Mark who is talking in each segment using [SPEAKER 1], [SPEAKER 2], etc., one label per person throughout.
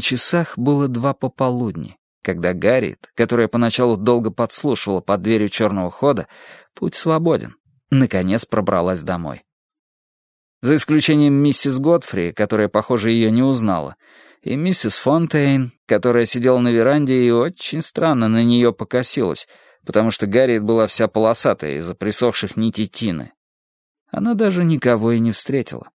[SPEAKER 1] На часах было два пополудни, когда Гарриет, которая поначалу долго подслушивала под дверью черного хода, путь свободен, наконец пробралась домой. За исключением миссис Годфри, которая, похоже, ее не узнала, и миссис Фонтейн, которая сидела на веранде и очень странно на нее покосилась, потому что Гарриет была вся полосатая из-за присохших нитей тины. Она даже никого и не встретила.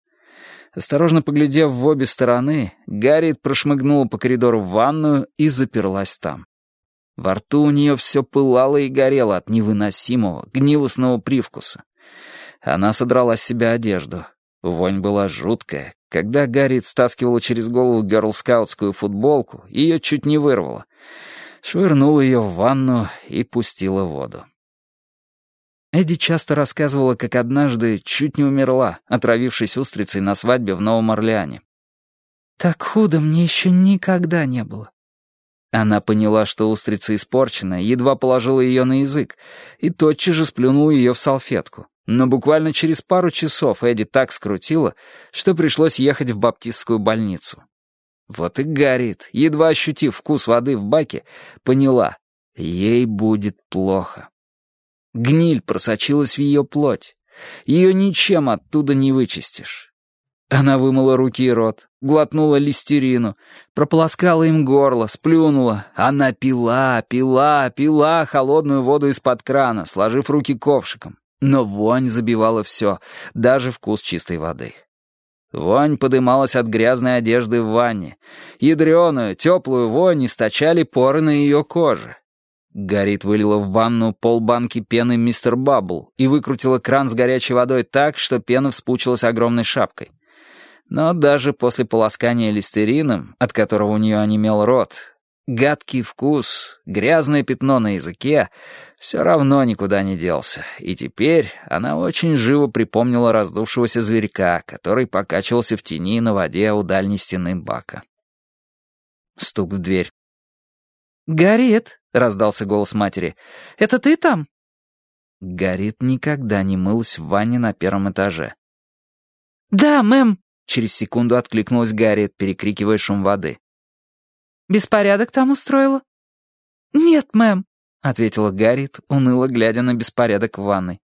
[SPEAKER 1] Осторожно поглядев в обе стороны, Гарриет прошмыгнула по коридору в ванную и заперлась там. Во рту у нее все пылало и горело от невыносимого, гнилостного привкуса. Она содрала с себя одежду. Вонь была жуткая. Когда Гарриет стаскивала через голову герлскаутскую футболку, ее чуть не вырвало. Швырнула ее в ванну и пустила воду. Эдди часто рассказывала, как однажды чуть не умерла, отравившись устрицей на свадьбе в Новом Орлеане. «Так худо мне еще никогда не было». Она поняла, что устрица испорчена, едва положила ее на язык, и тотчас же сплюнула ее в салфетку. Но буквально через пару часов Эдди так скрутила, что пришлось ехать в баптистскую больницу. Вот и Гарриет, едва ощутив вкус воды в баке, поняла, ей будет плохо. Гниль просочилась в ее плоть. Ее ничем оттуда не вычистишь. Она вымыла руки и рот, глотнула листерину, прополоскала им горло, сплюнула. Она пила, пила, пила холодную воду из-под крана, сложив руки ковшиком. Но вонь забивала все, даже вкус чистой воды. Вонь подымалась от грязной одежды в ванне. Ядреную, теплую вонь источали поры на ее коже. Гарит вылила в ванну полбанки пены мистер Баббл и выкрутила кран с горячей водой так, что пена вспучилась огромной шапкой. Но даже после полоскания листерином, от которого у нее онемел рот, гадкий вкус, грязное пятно на языке все равно никуда не делся, и теперь она очень живо припомнила раздувшегося зверька, который покачивался в тени на воде у дальней стены бака. Стук в дверь. «Горит!» — раздался голос матери. «Это ты там?» Горит никогда не мылась в ванне на первом этаже. «Да, мэм!» — через секунду откликнулась Гарриет, перекрикивая шум воды. «Беспорядок там устроила?» «Нет, мэм», — ответила Гарриет, уныло глядя на беспорядок в ванной.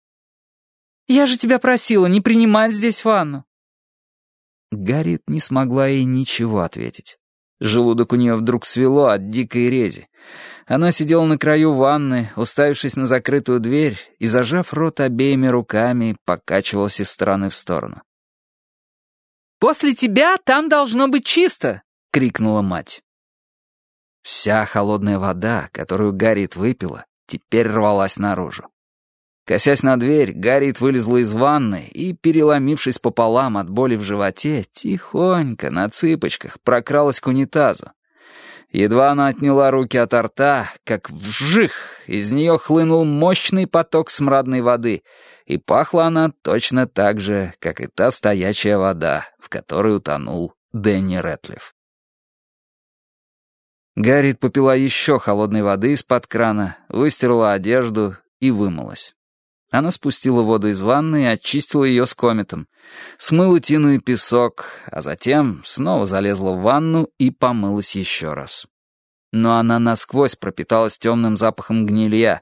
[SPEAKER 1] «Я же тебя просила не принимать здесь ванну». Гарриет не смогла ей ничего ответить. Желудок у нее вдруг свело от дикой рези. Она сидела на краю ванны, уставившись на закрытую дверь и, зажав рот обеими руками, покачивалась из стороны в сторону. «После тебя там должно быть чисто!» — крикнула мать. Вся холодная вода, которую Гарриет выпила, теперь рвалась наружу. Косясь на дверь, Гарриет вылезла из ванны и, переломившись пополам от боли в животе, тихонько, на цыпочках, прокралась к унитазу. Едва она отняла руки от рта, как вжих, из нее хлынул мощный поток смрадной воды, и пахла она точно так же, как и та стоячая вода, в которой утонул Дэнни Рэтлиф. Гарриет попила еще холодной воды из-под крана, выстирала одежду и вымылась. Она спустила воду из ванны и очистила ее с кометом, смыла тину и песок, а затем снова залезла в ванну и помылась еще раз но она насквозь пропиталась темным запахом гнилья,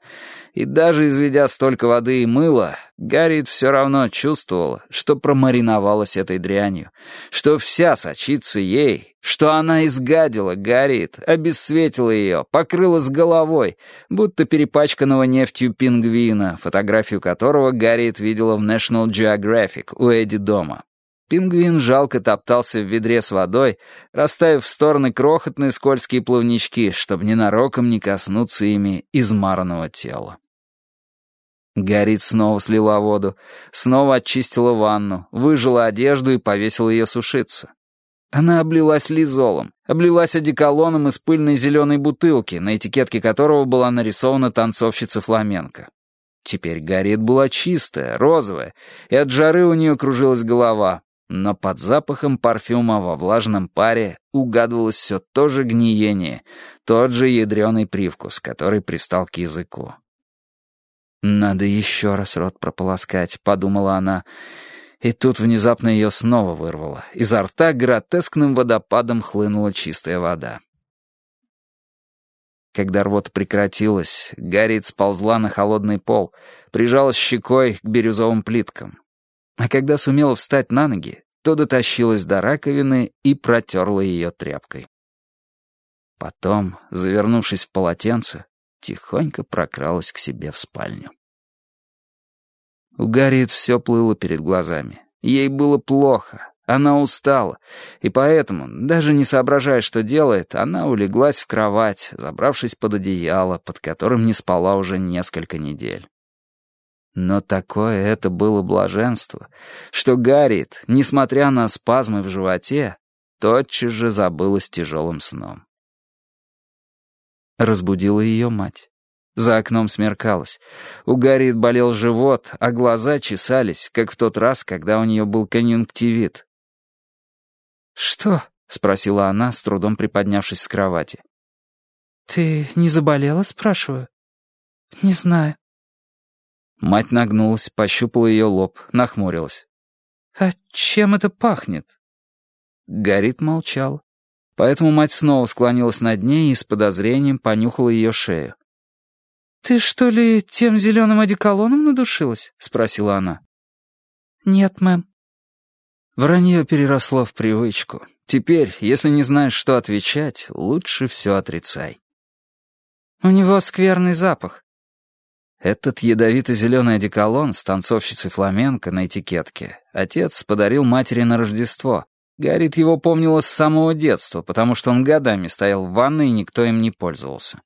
[SPEAKER 1] и даже изведя столько воды и мыла, Гарриет все равно чувствовала, что промариновалась этой дрянью, что вся сочится ей, что она изгадила Гарриет, обесцветила ее, покрыла с головой, будто перепачканного нефтью пингвина, фотографию которого Гарриет видела в National Geographic у Эдди дома. Пингвин жалко топтался в ведре с водой, расставив в стороны крохотные скользкие плавнички, чтобы ненароком не коснуться ими измаранного тела. Горит снова слила воду, снова очистила ванну, выжила одежду и повесила ее сушиться. Она облилась лизолом, облилась одеколоном из пыльной зеленой бутылки, на этикетке которого была нарисована танцовщица фламенко. Теперь Гарриет была чистая, розовая, и от жары у нее кружилась голова, но под запахом парфюма во влажном паре угадывалось все то же гниение, тот же ядреный привкус, который пристал к языку. «Надо еще раз рот прополоскать», — подумала она, И тут внезапно ее снова вырвало. Изо рта гротескным водопадом хлынула чистая вода. Когда рвота прекратилась, Гарриет сползла на холодный пол, прижалась щекой к бирюзовым плиткам. А когда сумела встать на ноги, то дотащилась до раковины и протерла ее тряпкой. Потом, завернувшись в полотенце, тихонько прокралась к себе в спальню. У Гарриет все плыло перед глазами. Ей было плохо, она устала, и поэтому, даже не соображая, что делает, она улеглась в кровать, забравшись под одеяло, под которым не спала уже несколько недель. Но такое это было блаженство, что Гарриет, несмотря на спазмы в животе, тотчас же забылась тяжелым сном. Разбудила ее мать. За окном смеркалось. У Гарриет болел живот, а глаза чесались, как в тот раз, когда у нее был конъюнктивит. «Что?» — спросила она, с трудом приподнявшись с кровати.
[SPEAKER 2] «Ты не заболела?» — спрашиваю. «Не знаю».
[SPEAKER 1] Мать нагнулась, пощупала ее лоб, нахмурилась.
[SPEAKER 2] «А чем это пахнет?»
[SPEAKER 1] Горит молчал. Поэтому мать снова склонилась над ней и с подозрением понюхала ее шею.
[SPEAKER 2] «Ты что ли тем зеленым одеколоном надушилась?» — спросила она. «Нет, мэм».
[SPEAKER 1] Вранье переросло в привычку. Теперь, если не знаешь, что отвечать, лучше все отрицай.
[SPEAKER 2] «У него скверный запах».
[SPEAKER 1] Этот ядовито-зеленый одеколон с танцовщицей фламенко на этикетке отец подарил матери на Рождество. Гарит его помнила с самого детства, потому что он годами стоял в ванной, и никто им не пользовался.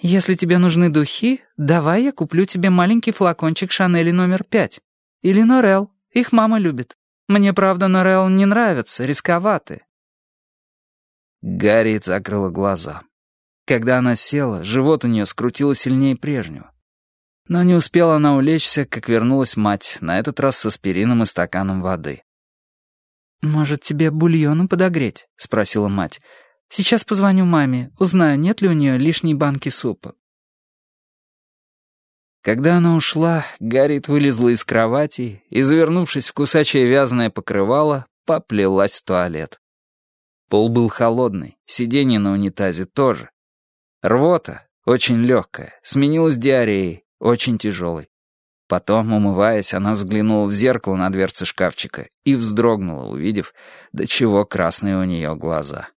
[SPEAKER 2] «Если тебе нужны духи, давай я куплю тебе маленький флакончик Шанели номер пять. Или Норел, их мама любит. Мне, правда, Норел не нравится, рисковаты».
[SPEAKER 1] Гарриет закрыла глаза. Когда она села, живот у нее скрутило сильнее прежнего. Но не успела она улечься, как вернулась мать, на этот раз с аспирином и стаканом воды.
[SPEAKER 2] «Может, тебе бульону подогреть?» — спросила мать. «Сейчас позвоню маме, узнаю, нет ли у нее лишней банки супа».
[SPEAKER 1] Когда она ушла, Гарриет вылезла из кровати и, завернувшись в кусачее вязаное покрывало, поплелась в туалет. Пол был холодный, сиденье на унитазе тоже. Рвота, очень легкая, сменилась диареей, очень тяжелой. Потом, умываясь, она взглянула в зеркало на дверце шкафчика и вздрогнула, увидев, до чего красные у нее глаза.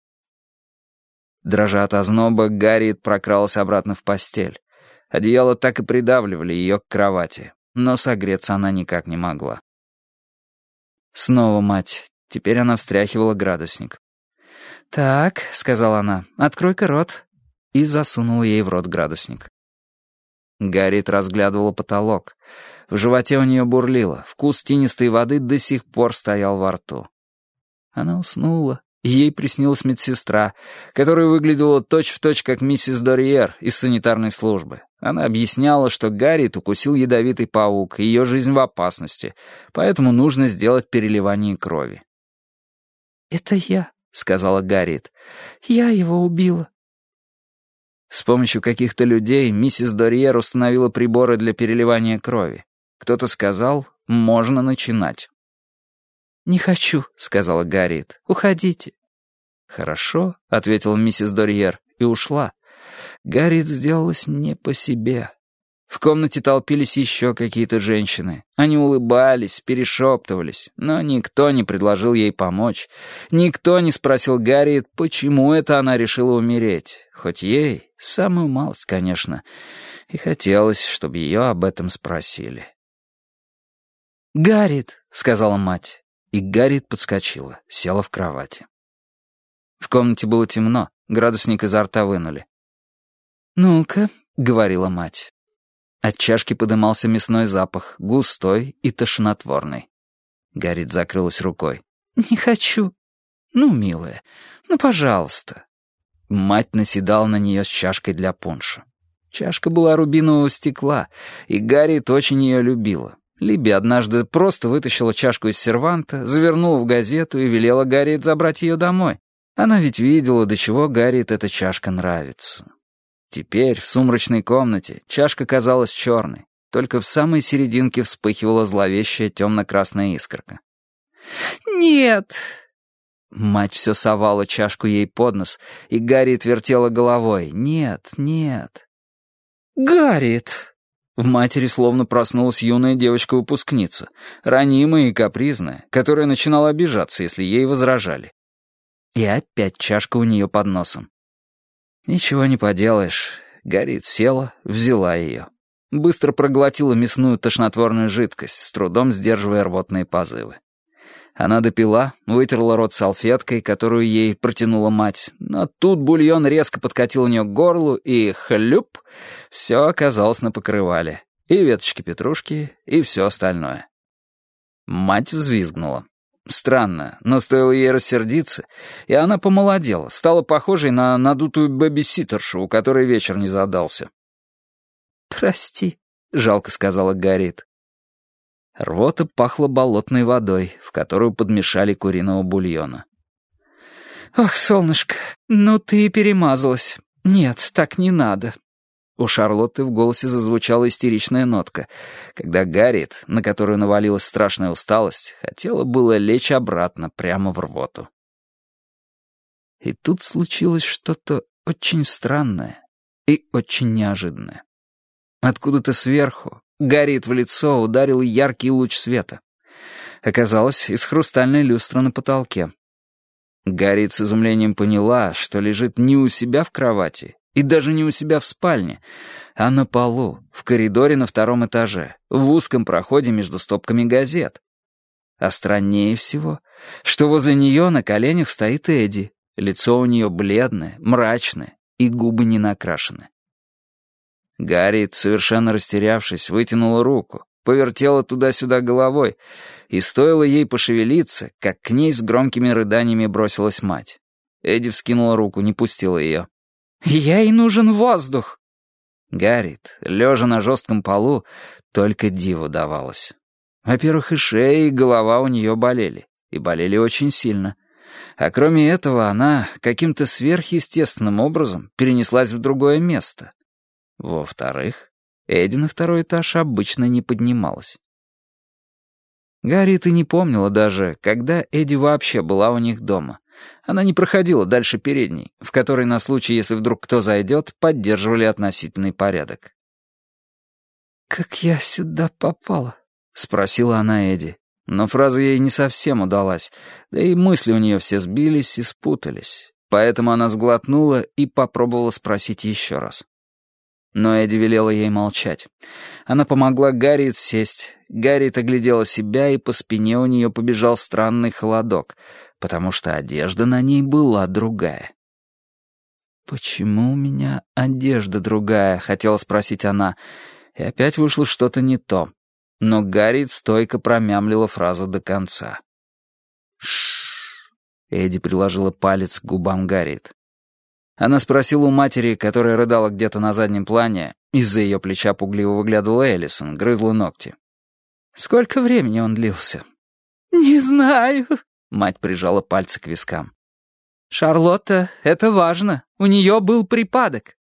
[SPEAKER 1] Дрожа от озноба, Гарриет прокралась обратно в постель. Одеяло так и придавливали ее к кровати, но согреться она никак не могла. Снова мать. Теперь она встряхивала градусник.
[SPEAKER 2] «Так», — сказала она, — «открой-ка рот». И засунула ей в рот градусник.
[SPEAKER 1] Гарриет разглядывала потолок. В животе у нее бурлило, вкус тинистой воды до сих пор стоял во рту. Она уснула, Ей приснилась медсестра, которая выглядела точь-в-точь точь как миссис Дорьер из санитарной службы. Она объясняла, что Гарриет укусил ядовитый паук, и ее жизнь в опасности, поэтому нужно сделать переливание крови.
[SPEAKER 2] «Это я», — сказала Гарриет. «Я его убила».
[SPEAKER 1] С помощью каких-то людей миссис Дорьер установила приборы для переливания крови. Кто-то сказал, можно начинать.
[SPEAKER 2] «Не хочу», — сказала Гарриет. «Уходите».
[SPEAKER 1] «Хорошо», — ответила миссис Дорьер и ушла. Гарриет сделалась не по себе. В комнате толпились еще какие-то женщины. Они улыбались, перешептывались, но никто не предложил ей помочь. Никто не спросил Гарриет, почему это она решила умереть. Хоть ей, самую малость, конечно, и хотелось, чтобы ее об этом спросили.
[SPEAKER 2] «Гарриет», — сказала мать,
[SPEAKER 1] и Гарриет подскочила, села в кровати. В комнате было темно, градусник изо рта вынули.
[SPEAKER 2] «Ну-ка», —
[SPEAKER 1] говорила мать. От чашки подымался мясной запах, густой и тошнотворный. Гарриет закрылась рукой.
[SPEAKER 2] «Не хочу».
[SPEAKER 1] «Ну, милая, ну, пожалуйста». Мать наседала на нее с чашкой для пунша. Чашка была рубинового стекла, и Гарриет очень ее любила. Либи однажды просто вытащила чашку из серванта, завернула в газету и велела Гарриет забрать ее домой. Она ведь видела, до чего Гарриет эта чашка нравится. Теперь, в сумрачной комнате, чашка казалась черной. только в самой серединке вспыхивала зловещая темно-красная искорка.
[SPEAKER 2] «Нет!»
[SPEAKER 1] Мать все совала чашку ей под нос, и Гарриет вертела головой. «Нет, нет».
[SPEAKER 2] «Гарриет!»
[SPEAKER 1] В матери словно проснулась юная девочка-выпускница, ранимая и капризная, которая начинала обижаться, если ей возражали. И опять чашка у нее под носом. Ничего не поделаешь. Горит села, взяла ее. Быстро проглотила мясную тошнотворную жидкость, с трудом сдерживая рвотные позывы. Она допила, вытерла рот салфеткой, которую ей протянула мать, но тут бульон резко подкатил у нее к горлу, и хлюп, все оказалось на покрывале. И веточки петрушки, и все остальное. Мать взвизгнула. Странно, но стоило ей рассердиться, и она помолодела, стала похожей на надутую бэбиситершу, у которой вечер не задался.
[SPEAKER 2] «Прости», —
[SPEAKER 1] жалко сказала Гарриет. Рвота пахла болотной водой, в которую подмешали куриного бульона.
[SPEAKER 2] «Ох, солнышко, ну ты и перемазалась. Нет, так не надо».
[SPEAKER 1] У Шарлотты в голосе зазвучала истеричная нотка, когда Гарриет, на которую навалилась страшная усталость, хотела было лечь обратно прямо в рвоту. И тут случилось что-то очень странное и очень неожиданное. Откуда-то сверху, Гарриет в лицо ударил яркий луч света. Оказалось, из хрустальной люстры на потолке. Гарриет с изумлением поняла, что лежит не у себя в кровати и даже не у себя в спальне, а на полу, в коридоре на втором этаже, в узком проходе между стопками газет. А страннее всего, что возле нее на коленях стоит Эдди, лицо у нее бледное, мрачное и губы не накрашены. Гарри, совершенно растерявшись, вытянула руку, повертела туда-сюда головой, и стоило ей пошевелиться, как к ней с громкими рыданиями бросилась мать. Эдди вскинула руку, не пустила ее.
[SPEAKER 2] «Ей нужен воздух!»
[SPEAKER 1] Гаррит, лежа на жестком полу, только диву давалось. Во-первых, и шея, и голова у нее болели, и болели очень сильно. А кроме этого, она каким-то сверхъестественным образом перенеслась в другое место, во-вторых, Эдди на второй этаж обычно не поднималась. Гарри ты не помнила даже, когда Эдди вообще была у них дома. Она не проходила дальше передней, в которой на случай, если вдруг кто зайдет, поддерживали относительный порядок.
[SPEAKER 2] «Как я сюда попала?»
[SPEAKER 1] — спросила она Эдди. Но фраза ей не совсем удалась, да и мысли у нее все сбились и спутались. Поэтому она сглотнула и попробовала спросить еще раз. Но Эдди велела ей молчать. Она помогла Гарриет сесть. Гарриет оглядела себя, и по спине у нее побежал странный холодок, потому что одежда на ней была другая. «Почему у меня одежда другая?» — хотела спросить она. И опять вышло что-то не то. Но Гарриет стойко промямлила фразу до конца. «Шшш!» Эдди приложила палец к губам Гарриет. Она спросила у матери, которая рыдала где-то на заднем плане, из-за ее плеча пугливо выглядывала Эллисон, грызла ногти. «Сколько времени он длился?»
[SPEAKER 2] «Не знаю», —
[SPEAKER 1] мать прижала пальцы к вискам.
[SPEAKER 2] «Шарлотта, это важно. У нее был припадок».